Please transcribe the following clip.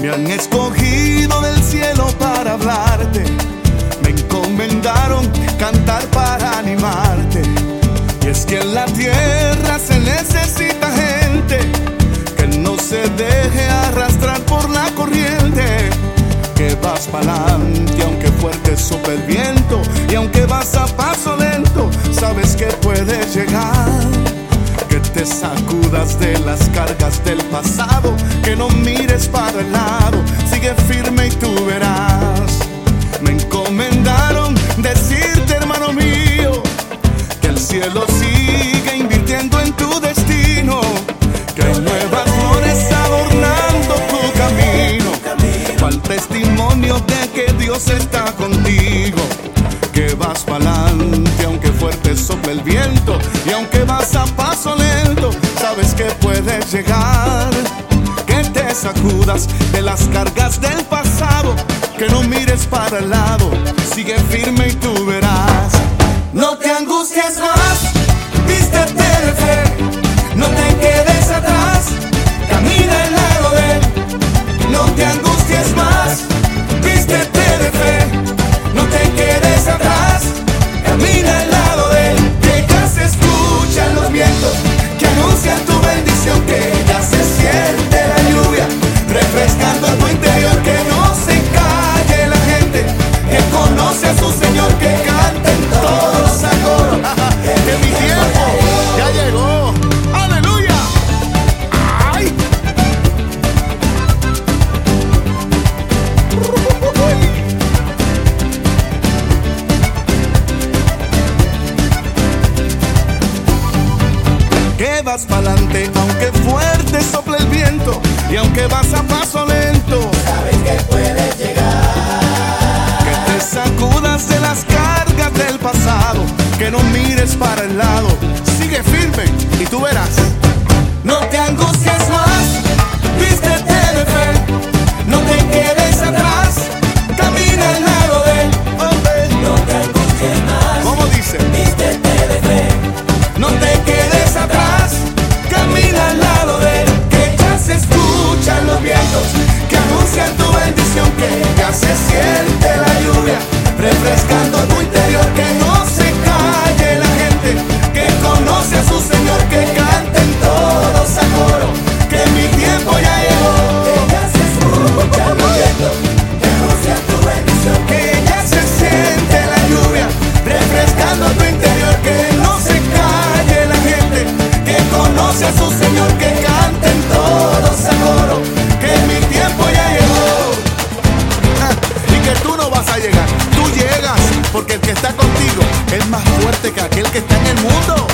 Me han escogido del cielo para hablarte. Me encomendaron cantar para animarte. Y es que en la tierra se necesita gente que no se deje arrastrar por la corriente. Que vas pa'lante de las cargas del pasado, que no mires para el lado, sigue firme y tú verás. Me encomendaron decirte, hermano mío, que el cielo sigue invirtiendo en tu destino, que hay nuevas flores adornando tu camino, al testimonio de que Dios está contigo que vas pa'lante aunque fuerte sople el viento y aunque vas a llegar. Que te sacudas de las cargas del pasado, que no mires para el lado, sigue firme y tú verás. No te angusties más, vas pa'lante aunque fuerte sople el viento y aunque vas a paso lento. Sabes que puedes llegar. que te sacudas de las cargas del pasado que no mires para el lado. Sigue firme y tú verás es más fuerte que aquel que está en el mundo.